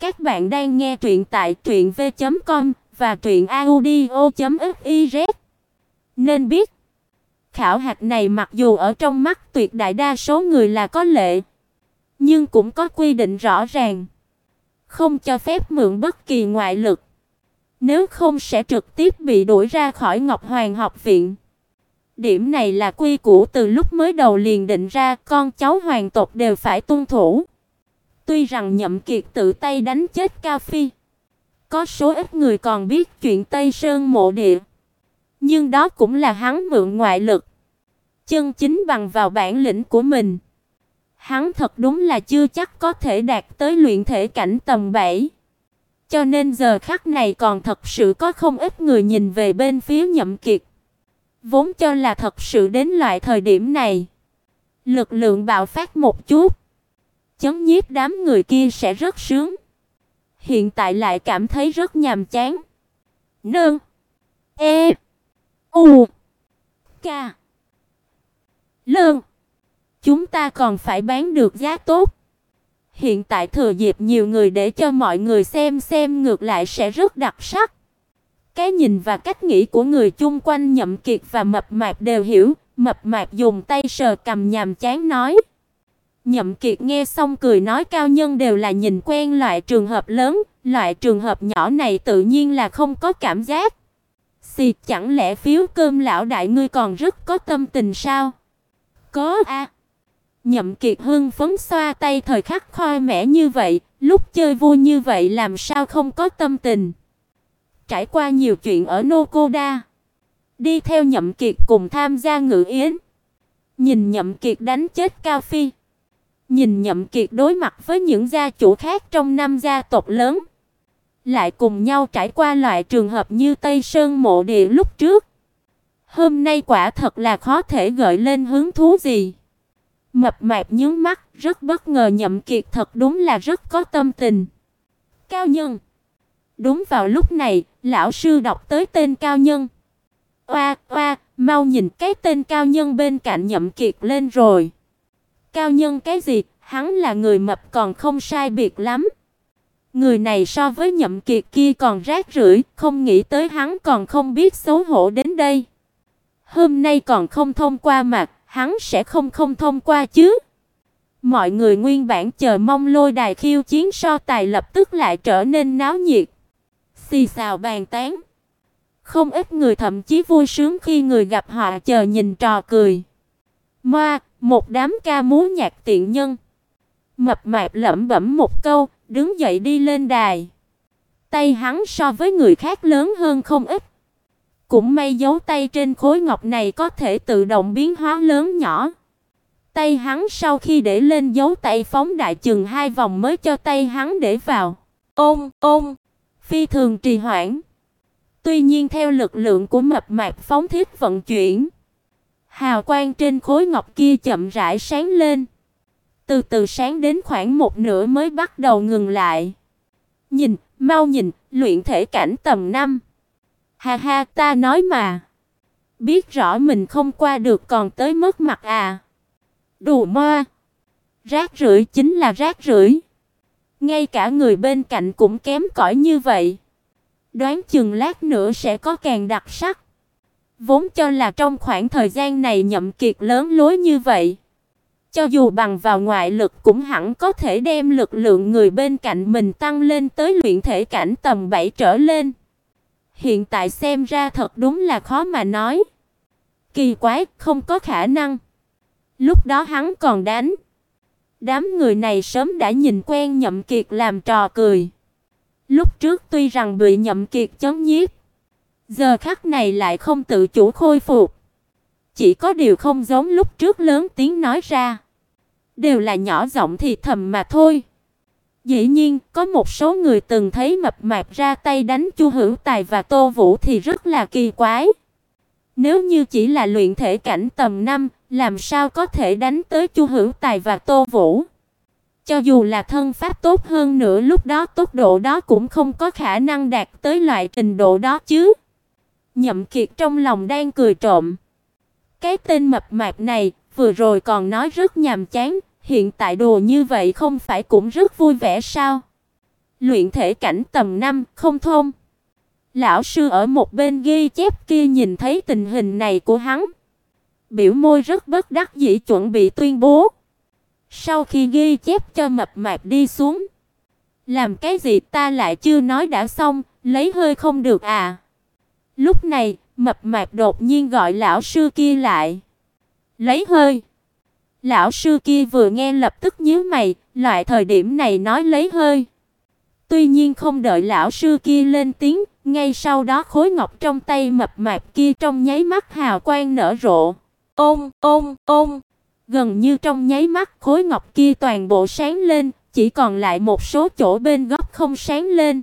Các bạn đang nghe truyện tại truyệnv.com và truyệnaudio.fiz. Nên biết, khảo hạch này mặc dù ở trong mắt tuyệt đại đa số người là có lệ, nhưng cũng có quy định rõ ràng, không cho phép mượn bất kỳ ngoại lực, nếu không sẽ trực tiếp bị đuổi ra khỏi Ngọc Hoàng học viện. Điểm này là quy củ từ lúc mới đầu liền định ra, con cháu hoàng tộc đều phải tuân thủ. Tuy rằng Nhậm Kiệt tự tay đánh chết ca Phi, có số ít người còn biết chuyện Tây Sơn mộ địa, nhưng đó cũng là hắn mượn ngoại lực, chân chính bằng vào bản lĩnh của mình. Hắn thật đúng là chưa chắc có thể đạt tới luyện thể cảnh tầm 7. Cho nên giờ khắc này còn thật sự có không ít người nhìn về bên phía Nhậm Kiệt. Vốn cho là thật sự đến loại thời điểm này, lực lượng bạo phát một chút, chấn nhiếp đám người kia sẽ rất sướng. Hiện tại lại cảm thấy rất nhàm chán. Nương. E. U. K. Lương. Chúng ta còn phải bán được giá tốt. Hiện tại thừa dịp nhiều người để cho mọi người xem xem ngược lại sẽ rất đặc sắc. Cái nhìn và cách nghĩ của người chung quanh Nhậm Kiệt và Mập Mạp đều hiểu, Mập Mạp dùng tay sờ cầm nhàm chán nói. Nhậm Kiệt nghe xong cười nói cao nhân đều là nhìn quen loại trường hợp lớn, loại trường hợp nhỏ này tự nhiên là không có cảm giác. Xì, chẳng lẽ phiếu cơm lão đại ngươi còn rất có tâm tình sao? Có a. Nhậm Kiệt hưng phấn xoa tay thời khắc khoi mẽ như vậy, lúc chơi vui như vậy làm sao không có tâm tình. Trải qua nhiều chuyện ở Nokoda, đi theo Nhậm Kiệt cùng tham gia ngự yến. Nhìn Nhậm Kiệt đánh chết Cao Phi, nhìn Nhậm Kiệt đối mặt với những gia chủ khác trong năm gia tộc lớn, lại cùng nhau trải qua loại trường hợp như Tây Sơn mộ địa lúc trước. Hôm nay quả thật là khó thể gợi lên hứng thú gì. Mập mạp nhướng mắt, rất bất ngờ Nhậm Kiệt thật đúng là rất có tâm tình. Cao nhân. Đúng vào lúc này, lão sư đọc tới tên cao nhân. Oa, oa, mau nhìn cái tên cao nhân bên cạnh Nhậm Kiệt lên rồi. Cao nhân cái gì? Hắn là người mập còn không sai biệt lắm. Người này so với Nhậm Kiệt kia còn rác rưởi, không nghĩ tới hắn còn không biết xấu hổ đến đây. Hôm nay còn không thông qua mặt, hắn sẽ không không thông qua chứ? Mọi người nguyên bản chờ mong lôi đài khiêu chiến so tài lập tức lại trở nên náo nhiệt. Xì xào bàn tán. Không ít người thậm chí vui sướng khi người gặp họ chờ nhìn trò cười. Ma, một đám ca múa nhạc tiện nhân. Mập mạp lẩm bẩm một câu, đứng dậy đi lên đài. Tay hắn so với người khác lớn hơn không ít. Cũng may dấu tay trên khối ngọc này có thể tự động biến hóa lớn nhỏ. Tay hắn sau khi để lên dấu tay phóng đại chừng hai vòng mới cho tay hắn để vào. Ôm, ôm, phi thường trì hoãn. Tuy nhiên theo lực lượng của mập mạp phóng thiết vận chuyển, hào quang trên khối ngọc kia chậm rãi sáng lên. Từ từ sáng đến khoảng một nửa mới bắt đầu ngừng lại. Nhìn, mau nhìn, luyện thể cảnh tầm năm. Ha ha, ta nói mà. Biết rõ mình không qua được còn tới mất mặt à. Đù ma. Rác rưởi chính là rác rưởi. Ngay cả người bên cạnh cũng kém cỏi như vậy. Đoán chừng lát nữa sẽ có càng đặc sắc. Vốn cho là trong khoảng thời gian này nhậm kiệt lớn lối như vậy. Cho dù bằng vào ngoại lực cũng hẳn có thể đem lực lượng người bên cạnh mình tăng lên tới luyện thể cảnh tầm 7 trở lên. Hiện tại xem ra thật đúng là khó mà nói. Kỳ quái, không có khả năng. Lúc đó hắn còn đánh. Đám người này sớm đã nhìn quen Nhậm Kiệt làm trò cười. Lúc trước tuy rằng bị Nhậm Kiệt chấn nhiếp, giờ khắc này lại không tự chủ khôi phục. Chỉ có điều không giống lúc trước lớn tiếng nói ra, đều là nhỏ giọng thì thầm mà thôi. Dĩ nhiên, có một số người từng thấy mập mạp ra tay đánh Chu Hữu Tài và Tô Vũ thì rất là kỳ quái. Nếu như chỉ là luyện thể cảnh tầm 5, làm sao có thể đánh tới Chu Hữu Tài và Tô Vũ? Cho dù là thân pháp tốt hơn nữa lúc đó tốc độ đó cũng không có khả năng đạt tới loại trình độ đó chứ. Nhậm Kiệt trong lòng đang cười trộm. Cái tên mập mạp này, vừa rồi còn nói rất nhàm chán, hiện tại đồ như vậy không phải cũng rất vui vẻ sao? Luyện thể cảnh tầm 5, không thông. Lão sư ở một bên ghi chép kia nhìn thấy tình hình này của hắn, biểu môi rất bất đắc dĩ chuẩn bị tuyên bố. Sau khi ghi chép cho mập mạp đi xuống, làm cái gì ta lại chưa nói đã xong, lấy hơi không được à? Lúc này, mập mạp đột nhiên gọi lão sư kia lại. Lấy hơi. Lão sư kia vừa nghe lập tức nhíu mày, loại thời điểm này nói lấy hơi. Tuy nhiên không đợi lão sư kia lên tiếng, ngay sau đó khối ngọc trong tay mập mạp kia trong nháy mắt hào quang nở rộ. Ôm, ôm, ôm. Gần như trong nháy mắt khối ngọc kia toàn bộ sáng lên, chỉ còn lại một số chỗ bên góc không sáng lên.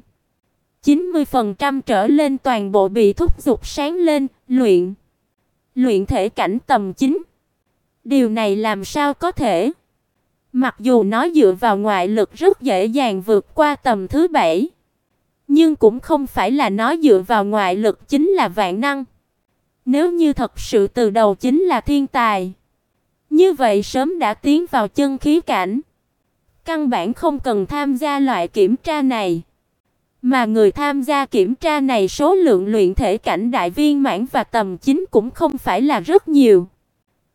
90% trở lên toàn bộ bị thúc dục sáng lên, luyện. Luyện thể cảnh tầm 9. Điều này làm sao có thể? Mặc dù nó dựa vào ngoại lực rất dễ dàng vượt qua tầm thứ 7, nhưng cũng không phải là nó dựa vào ngoại lực chính là vạn năng. Nếu như thật sự từ đầu chính là thiên tài, như vậy sớm đã tiến vào chân khí cảnh. Căn bản không cần tham gia loại kiểm tra này. Mà người tham gia kiểm tra này số lượng luyện thể cảnh đại viên mãn và tầm chính cũng không phải là rất nhiều.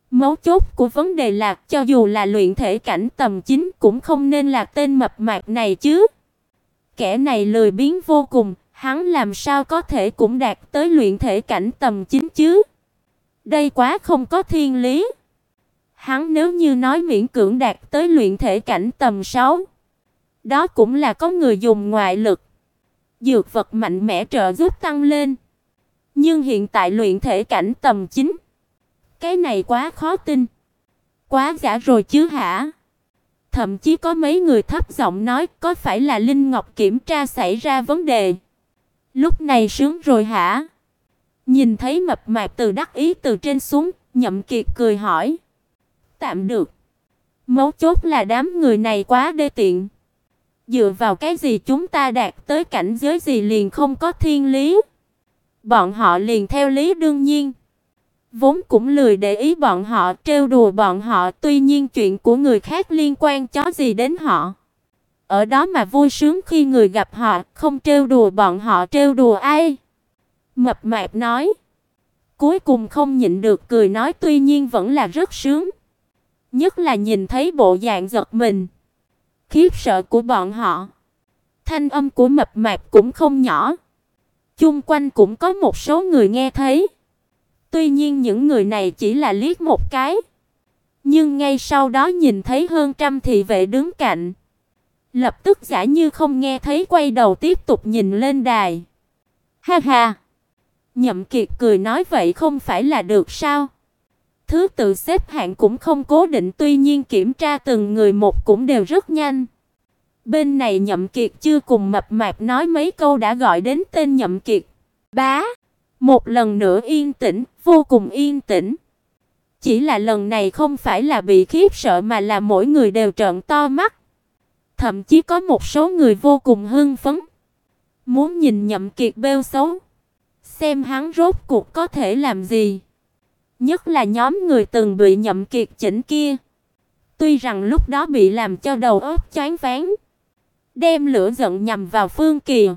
Mấu chốt của vấn đề là cho dù là luyện thể cảnh tầm chính cũng không nên là tên mập mạp này chứ. Kẻ này lười biếng vô cùng, hắn làm sao có thể cũng đạt tới luyện thể cảnh tầm chính chứ? Đây quá không có thiên lý. Hắn nếu như nói miễn cưỡng đạt tới luyện thể cảnh tầm 6, đó cũng là có người dùng ngoại lực, dược vật mạnh mẽ trợ giúp tăng lên. Nhưng hiện tại luyện thể cảnh tầm 9, cái này quá khó tin. Quá giả rồi chứ hả? Thậm chí có mấy người thấp giọng nói có phải là Linh Ngọc kiểm tra xảy ra vấn đề. Lúc này sướng rồi hả? Nhìn thấy mập mạp từ đắc ý từ trên xuống, Nhậm Kiệt cười hỏi. Tạm được. Mấu chốt là đám người này quá đê tiện. Dựa vào cái gì chúng ta đạt tới cảnh giới gì liền không có thiên lý? Bọn họ liền theo lý đương nhiên. Vốn cũng lười để ý bọn họ, trêu đùa bọn họ, tuy nhiên chuyện của người khác liên quan chó gì đến họ. Ở đó mà vui sướng khi người gặp họ, không trêu đùa bọn họ trêu đùa ai? Mập mạp nói. Cuối cùng không nhịn được cười nói tuy nhiên vẫn là rất sướng. Nhất là nhìn thấy bộ dạng giật mình, khiếp sợ của bọn họ. Thanh âm của mập mạp cũng không nhỏ. Chung quanh cũng có một số người nghe thấy. Tuy nhiên những người này chỉ là liếc một cái, nhưng ngay sau đó nhìn thấy hơn trăm thị vệ đứng cạnh, lập tức giả như không nghe thấy quay đầu tiếp tục nhìn lên đài. Ha ha. Nhậm Kiệt cười nói vậy không phải là được sao? Thứ tự xếp hạng cũng không cố định, tuy nhiên kiểm tra từng người một cũng đều rất nhanh. Bên này Nhậm Kiệt chưa cùng mập mạp nói mấy câu đã gọi đến tên Nhậm Kiệt. Bá, một lần nữa yên tĩnh, vô cùng yên tĩnh. Chỉ là lần này không phải là bị khiếp sợ mà là mỗi người đều trợn to mắt. Thậm chí có một số người vô cùng hưng phấn, muốn nhìn Nhậm Kiệt bêu xấu, xem hắn rốt cuộc có thể làm gì. Nhất là nhóm người từng bị Nhậm Kiệt chỉnh kia. Tuy rằng lúc đó bị làm cho đầu óc choáng váng, đem lửa giận nhằm vào Phương Kỳ,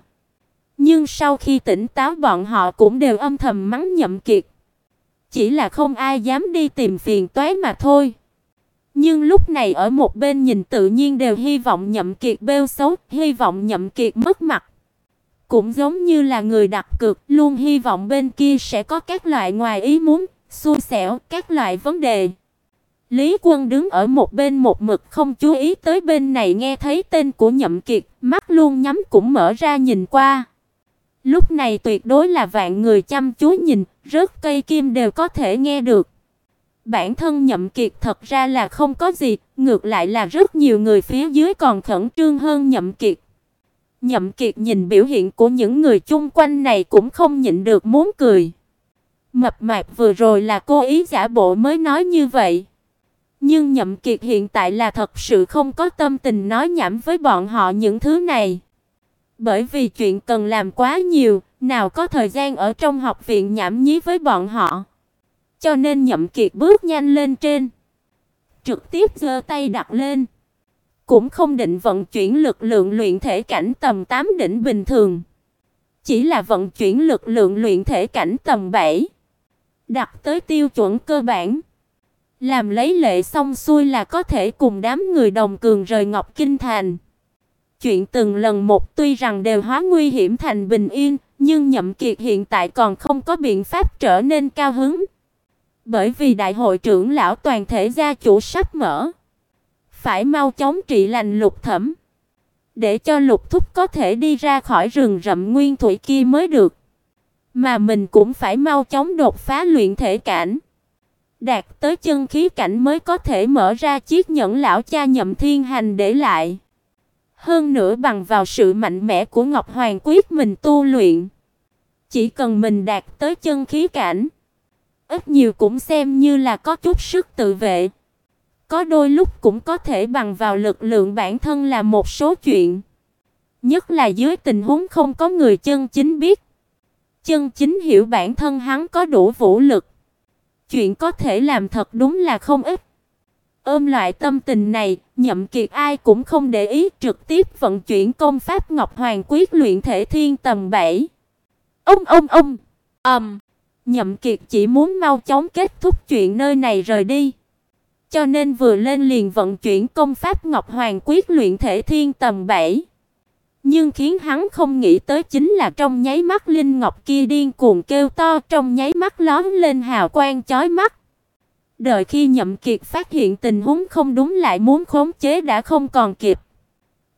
nhưng sau khi tỉnh táo bọn họ cũng đều âm thầm mắng Nhậm Kiệt. Chỉ là không ai dám đi tìm phiền toái mà thôi. Nhưng lúc này ở một bên nhìn tự nhiên đều hy vọng Nhậm Kiệt bêu xấu, hy vọng Nhậm Kiệt mất mặt. Cũng giống như là người đặt cược, luôn hy vọng bên kia sẽ có các loại ngoài ý muốn, xui xẻo, các loại vấn đề. Lý Quân đứng ở một bên một mực không chú ý tới bên này nghe thấy tên của Nhậm Kiệt, mắt luôn nhắm cũng mở ra nhìn qua. Lúc này tuyệt đối là vạn người chăm chú nhìn, rớt cây kim đều có thể nghe được. Bản thân Nhậm Kiệt thật ra là không có gì, ngược lại là rất nhiều người phía dưới còn khẩn trương hơn Nhậm Kiệt. Nhậm Kiệt nhìn biểu hiện của những người chung quanh này cũng không nhịn được muốn cười. Mập mạp vừa rồi là cố ý giả bộ mới nói như vậy. Nhưng Nhậm Kiệt hiện tại là thật sự không có tâm tình nói nhảm với bọn họ những thứ này. Bởi vì chuyện cần làm quá nhiều, nào có thời gian ở trong học viện nhảm nhí với bọn họ. Cho nên Nhậm Kiệt bước nhanh lên trên, trực tiếp giơ tay đặt lên. cũng không định vận chuyển lực lượng luyện thể cảnh tầm 8 đỉnh bình thường, chỉ là vận chuyển lực lượng luyện thể cảnh tầm 7, đặt tới tiêu chuẩn cơ bản. Làm lấy lệ xong xuôi là có thể cùng đám người đồng cường rời Ngọc Kinh thành. Chuyện từng lần một tuy rằng đều hóa nguy hiểm thành bình yên, nhưng Nhậm Kiệt hiện tại còn không có biện pháp trở nên cao hứng. Bởi vì đại hội trưởng lão toàn thể gia chủ sắp mở, phải mau chóng trị lành Lục Thẩm, để cho Lục Thúc có thể đi ra khỏi rừng rậm nguyên thủy kia mới được. Mà mình cũng phải mau chóng đột phá luyện thể cảnh, đạt tới chân khí cảnh mới có thể mở ra chiếc nhẫn lão cha Nhậm Thiên Hành để lại. Hơn nữa bằng vào sự mạnh mẽ của Ngọc Hoàng quyết mình tu luyện, chỉ cần mình đạt tới chân khí cảnh, ít nhiều cũng xem như là có chút sức tự vệ. Có đôi lúc cũng có thể bằng vào lực lượng bản thân là một số chuyện. Nhất là dưới tình huống không có người chân chính biết. Chân chính hiểu bản thân hắn có đủ vũ lực. Chuyện có thể làm thật đúng là không ít. Ôm loại tâm tình này, Nhậm Kiệt ai cũng không để ý, trực tiếp vận chuyển công pháp Ngọc Hoàng Quyết luyện thể thiên tầm 7. Ông ông ông. Ầm. Um, Nhậm Kiệt chỉ muốn mau chóng kết thúc chuyện nơi này rời đi. Cho nên vừa lên liền vận chuyển công pháp Ngọc Hoàng Quyết luyện thể thiên tầm 7. Nhưng khiến hắn không nghĩ tới chính là trong nháy mắt linh ngọc kia điên cuồng kêu to, trong nháy mắt lóe lên hào quang chói mắt. Đợi khi Nhậm Kiệt phát hiện tình huống không đúng lại muốn khống chế đã không còn kịp.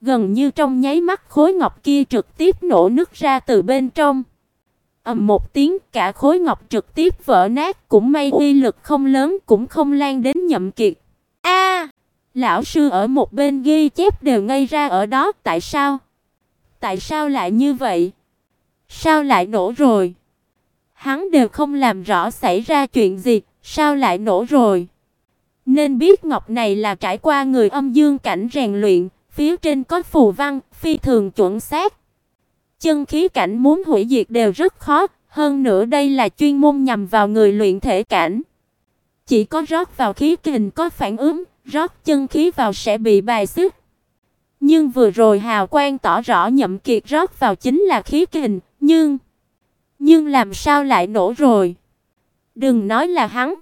Gần như trong nháy mắt khối ngọc kia trực tiếp nổ nứt ra từ bên trong ầm một tiếng, cả khối ngọc trực tiếp vỡ nát, cũng may uy lực không lớn cũng không lan đến Nhậm Kiệt. A! lão sư ở một bên ghi chép đều ngây ra ở đó, tại sao? Tại sao lại như vậy? Sao lại nổ rồi? Hắn đều không làm rõ xảy ra chuyện gì, sao lại nổ rồi? Nên biết ngọc này là trải qua người âm dương cảnh rèn luyện, phía trên có phù văn, phi thường chuẩn xác. Chân khí cảnh muốn hủy diệt đều rất khó, hơn nữa đây là chuyên môn nhằm vào người luyện thể cảnh. Chỉ có rót vào khí kình có phản ứng, rót chân khí vào sẽ bị bài xích. Nhưng vừa rồi hào quang tỏ rõ Nhậm Kiệt rót vào chính là khí kình, nhưng nhưng làm sao lại nổ rồi? Đừng nói là hắn.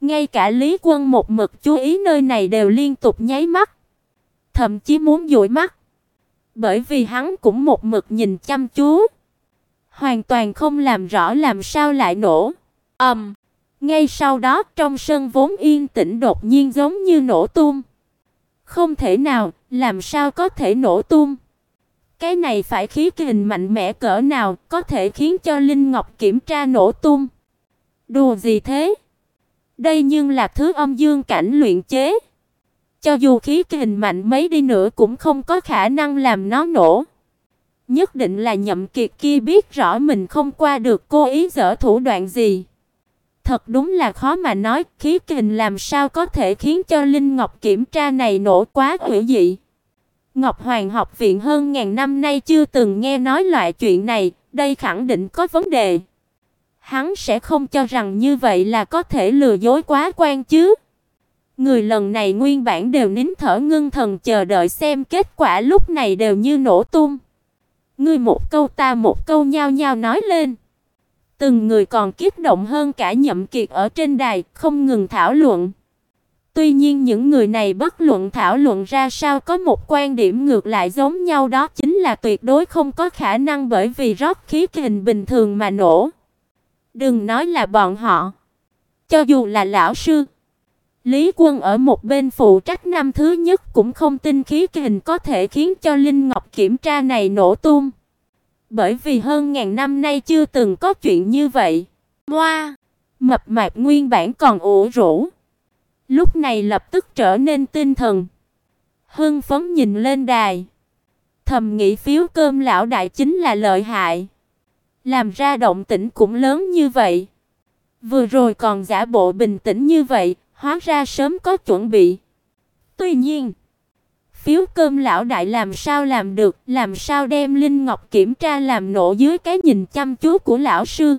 Ngay cả Lý Quân một mực chú ý nơi này đều liên tục nháy mắt, thậm chí muốn dụi mắt bởi vì hắn cũng một mực nhìn chăm chú, hoàn toàn không làm rõ làm sao lại nổ. Ầm. Um, ngay sau đó, trong sân vốn yên tĩnh đột nhiên giống như nổ tung. Không thể nào, làm sao có thể nổ tung? Cái này phải khí kình mạnh mẽ cỡ nào có thể khiến cho Linh Ngọc kiểm tra nổ tung? Đùa gì thế? Đây nhưng là thứ âm dương cảnh luyện chế. Cho dù khí kình mạnh mấy đi nữa cũng không có khả năng làm nó nổ. Nhất định là Nhậm Kiệt kia biết rõ mình không qua được cô ý giở thủ đoạn gì. Thật đúng là khó mà nói, khí kình làm sao có thể khiến cho Linh Ngọc kiểm tra này nổ quá hữu dị. Ngọc Hoàng học viện hơn ngàn năm nay chưa từng nghe nói loại chuyện này, đây khẳng định có vấn đề. Hắn sẽ không cho rằng như vậy là có thể lừa dối quá quan chứ. Người lần này nguyên bản đều nín thở ngưng thần chờ đợi xem kết quả lúc này đều như nổ tung. Ngươi một câu ta một câu nhao nhao nói lên. Từng người còn kích động hơn cả Nhậm Kiệt ở trên đài, không ngừng thảo luận. Tuy nhiên những người này bất luận thảo luận ra sao có một quan điểm ngược lại giống nhau đó chính là tuyệt đối không có khả năng bởi vì rót khí kình bình thường mà nổ. Đừng nói là bọn họ, cho dù là lão sư Lý Quân ở một bên phụ trách năm thứ nhất cũng không tin khí kình có thể khiến cho Linh Ngọc kiểm tra này nổ tung. Bởi vì hơn ngàn năm nay chưa từng có chuyện như vậy. Moa, mập mạp nguyên bản còn ủ rũ. Lúc này lập tức trở nên tinh thần. Hưng phấn nhìn lên đài. Thầm nghĩ phiếu cơm lão đại chính là lợi hại. Làm ra động tĩnh cũng lớn như vậy. Vừa rồi còn giả bộ bình tĩnh như vậy, hóa ra sớm có chuẩn bị. Tuy nhiên, phiếu cơm lão đại làm sao làm được, làm sao đem linh ngọc kiểm tra làm nổ dưới cái nhìn chăm chú của lão sư.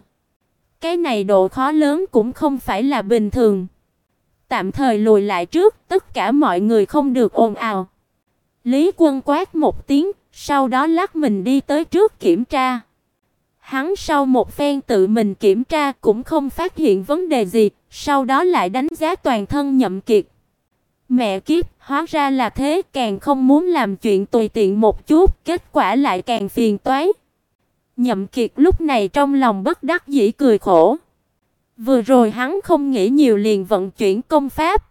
Cái này độ khó lớn cũng không phải là bình thường. Tạm thời lùi lại trước, tất cả mọi người không được ồn ào. Lý Quân quát một tiếng, sau đó lắc mình đi tới trước kiểm tra. Hắn sau một phen tự mình kiểm tra cũng không phát hiện vấn đề gì, sau đó lại đánh giá toàn thân Nhậm Kiệt. Mẹ kiếp, hóa ra là thế, càng không muốn làm chuyện tùy tiện một chút, kết quả lại càng phiền toái. Nhậm Kiệt lúc này trong lòng bất đắc dĩ cười khổ. Vừa rồi hắn không nghĩ nhiều liền vận chuyển công pháp,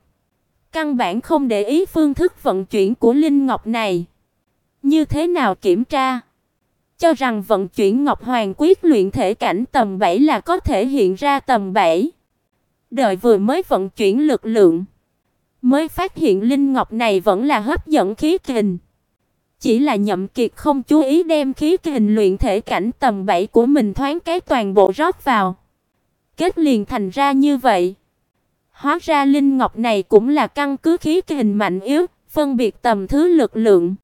căn bản không để ý phương thức vận chuyển của linh ngọc này. Như thế nào kiểm tra? Cho rằng vận chuyển Ngọc Hoàng quyết luyện thể cảnh tầm 7 là có thể hiện ra tầm 7. Đợi vừa mới vận chuyển lực lượng, mới phát hiện linh ngọc này vẫn là hấp dẫn khí kình. Chỉ là Nhậm Kiệt không chú ý đem khí kình luyện thể cảnh tầm 7 của mình thoáng cái toàn bộ rót vào. Kết liền thành ra như vậy. Hóa ra linh ngọc này cũng là căn cứ khí kình mạnh yếu, phân biệt tầm thứ lực lượng.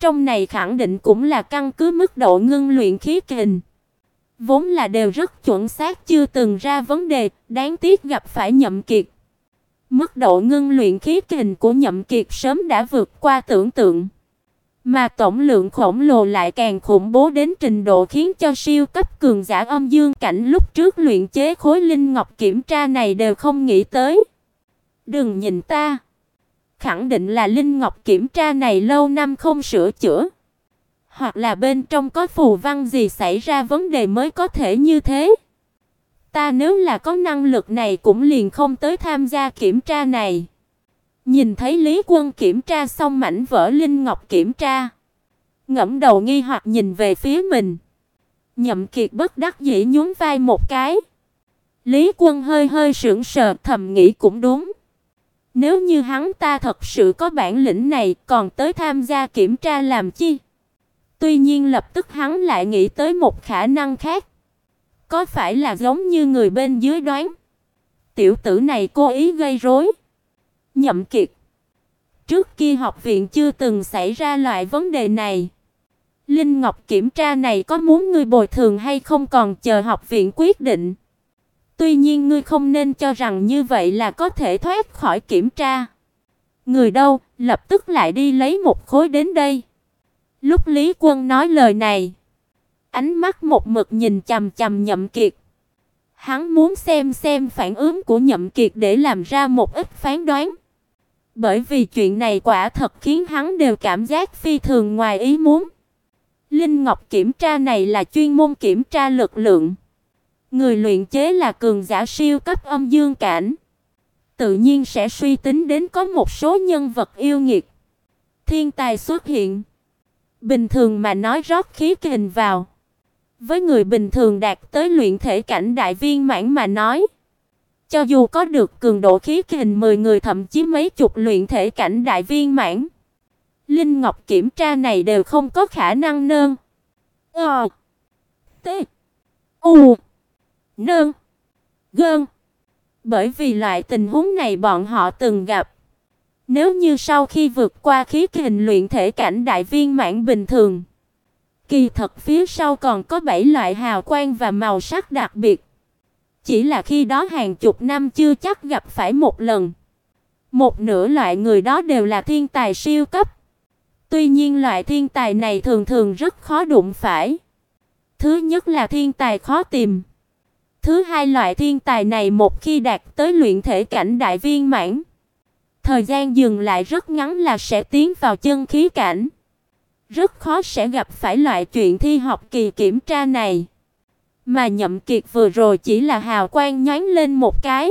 Trong này khẳng định cũng là căn cứ mức độ ngưng luyện khí kình. Vốn là đều rất chuẩn xác chưa từng ra vấn đề, đáng tiếc gặp phải Nhậm Kiệt. Mức độ ngưng luyện khí kình của Nhậm Kiệt sớm đã vượt qua tưởng tượng. Mà tổng lượng khổng lồ lại càng khủng bố đến trình độ khiến cho siêu cấp cường giả âm dương cảnh lúc trước luyện chế khối linh ngọc kiểm tra này đều không nghĩ tới. Đừng nhìn ta. Khẳng định là linh ngọc kiểm tra này lâu năm không sửa chữa. Hoặc là bên trong có phù văn gì xảy ra vấn đề mới có thể như thế. Ta nếu là có năng lực này cũng liền không tới tham gia kiểm tra này. Nhìn thấy Lý Quân kiểm tra xong mảnh vỡ linh ngọc kiểm tra, ngẫm đầu nghi hoặc nhìn về phía mình. Nhậm Kiệt bất đắc dĩ nhún vai một cái. Lý Quân hơi hơi sững sờ, thầm nghĩ cũng đúng. Nếu như hắn ta thật sự có bản lĩnh này, còn tới tham gia kiểm tra làm chi? Tuy nhiên lập tức hắn lại nghĩ tới một khả năng khác. Có phải là giống như người bên dưới đoán? Tiểu tử này cố ý gây rối. Nhậm Kiệt. Trước kia học viện chưa từng xảy ra loại vấn đề này. Linh Ngọc kiểm tra này có muốn ngươi bồi thường hay không còn chờ học viện quyết định. Tuy nhiên ngươi không nên cho rằng như vậy là có thể thoát khỏi kiểm tra. Người đâu, lập tức lại đi lấy một khối đến đây. Lúc Lý Quân nói lời này, ánh mắt một mực nhìn chằm chằm Nhậm Kiệt. Hắn muốn xem xem phản ứng của Nhậm Kiệt để làm ra một ít phán đoán. Bởi vì chuyện này quả thật khiến hắn đều cảm giác phi thường ngoài ý muốn. Linh Ngọc kiểm tra này là chuyên môn kiểm tra lực lượng. Người luyện chế là cường giả siêu cấp âm dương cảnh, tự nhiên sẽ suy tính đến có một số nhân vật yêu nghiệt, thiên tài xuất hiện. Bình thường mà nói rót khí kình vào, với người bình thường đạt tới luyện thể cảnh đại viên mãn mà nói, cho dù có được cường độ khí kình 10 người thậm chí mấy chục luyện thể cảnh đại viên mãn, linh ngọc kiểm tra này đều không có khả năng nương. Ờ. T. U. Nương. Gơn. Bởi vì loại tình huống này bọn họ từng gặp. Nếu như sau khi vượt qua khí kình luyện thể cảnh đại viên mãn bình thường, kỳ thật phía sau còn có 7 loại hào quang và màu sắc đặc biệt. Chỉ là khi đó hàng chục năm chưa chắc gặp phải một lần. Một nửa loại người đó đều là thiên tài siêu cấp. Tuy nhiên loại thiên tài này thường thường rất khó đụng phải. Thứ nhất là thiên tài khó tìm. Thứ hai loại thiên tài này một khi đạt tới luyện thể cảnh đại viên mãn, thời gian dừng lại rất ngắn là sẽ tiến vào chân khí cảnh. Rất khó sẽ gặp phải loại chuyện thi học kỳ kiểm tra này. Mà Nhậm Kiệt vừa rồi chỉ là hào quang nhoáng lên một cái.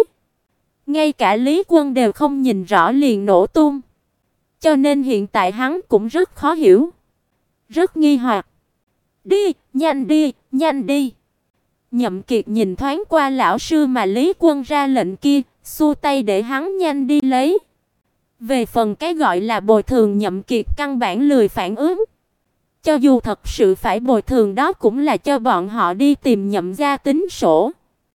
Ngay cả Lý Quân đều không nhìn rõ liền nổ tung. Cho nên hiện tại hắn cũng rất khó hiểu. Rất nghi hoặc. Đi, nhanh đi, nhanh đi. Nhậm Kiệt nhìn thoáng qua lão sư mà Lý Quân ra lệnh kia, xua tay để hắn nhanh đi lấy. Về phần cái gọi là bồi thường Nhậm Kiệt căn bản lười phản ứng. Cho dù thật sự phải bồi thường đó cũng là cho bọn họ đi tìm Nhậm gia tính sổ.